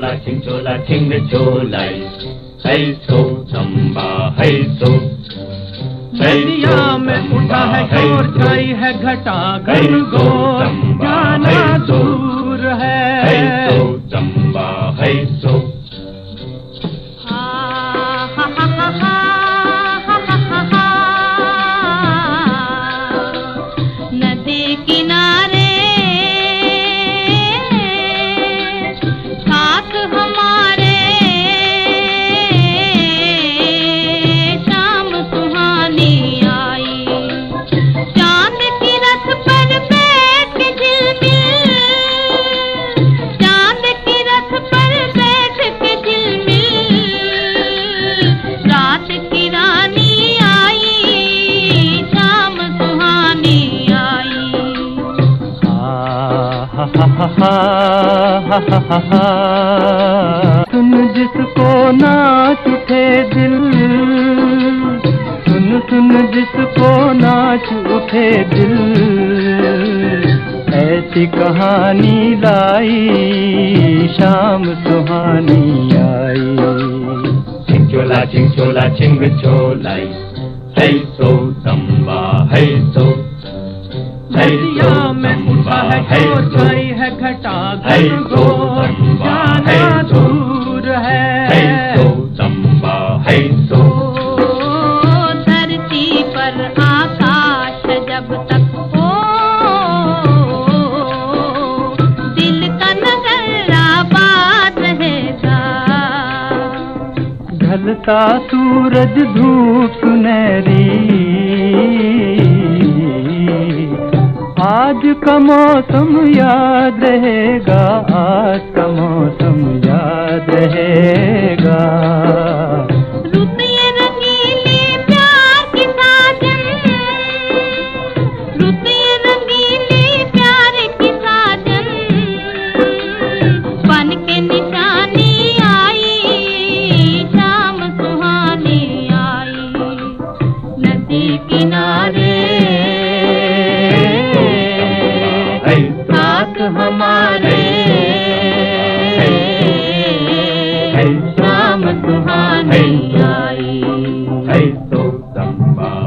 chola ching chola ching the cholai hey so chamba hai so नदिया में उठा है और है घटा गई गो जाना दूर सुन जिसको नाच उठे दिल सुन सुन जिसको नाच उठे दिल ऐसी कहानी लाई शाम सुहानी आई ching chola ching chola ching the cholai hey so है है घटा घोर chamba, जाना दूर है। धरती पर आकाश जब तक हो दिल का नगर आबाद रहेगा। ढलता सूरज धूप सुनहरी आज का मौसम याद रहेगा। हमारे। शाम तुम्हारी आई। तो संभा